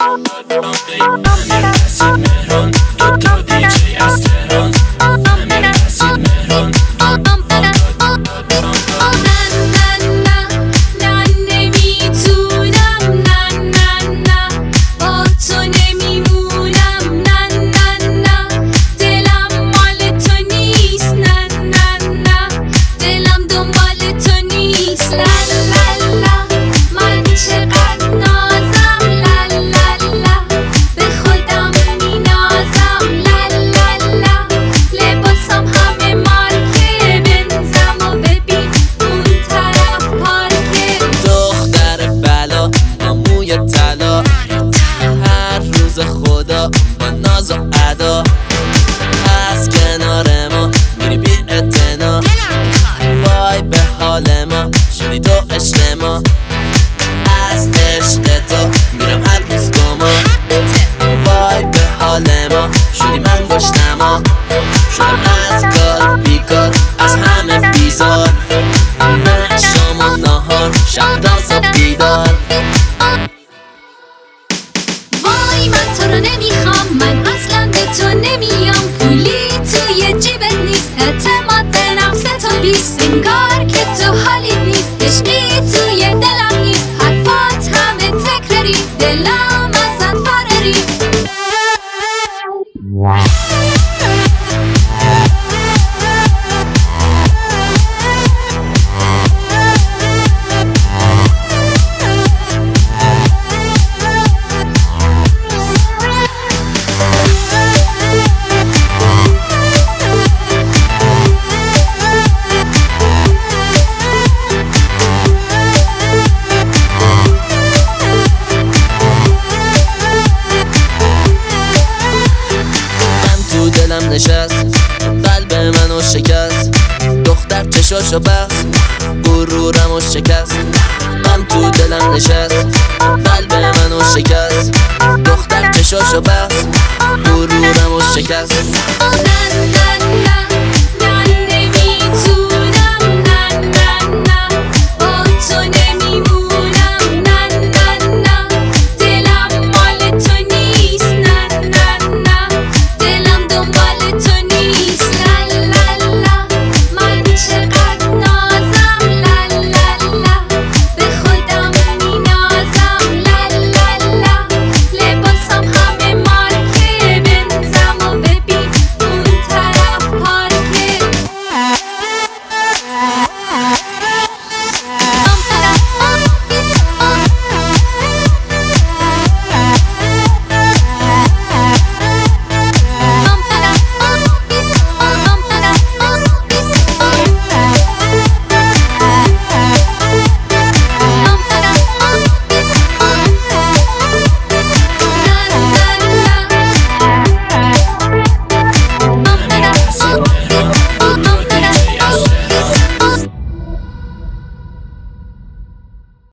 I'm gonna ناز خدا با ناز و ادا. Wow. نشست. قلب منو شکست. دختر چشاشو بست. غرورمو شکست. من تو دلم نشست. قلب منو شکست. دختر چشاشو بست. غرورمو شکست.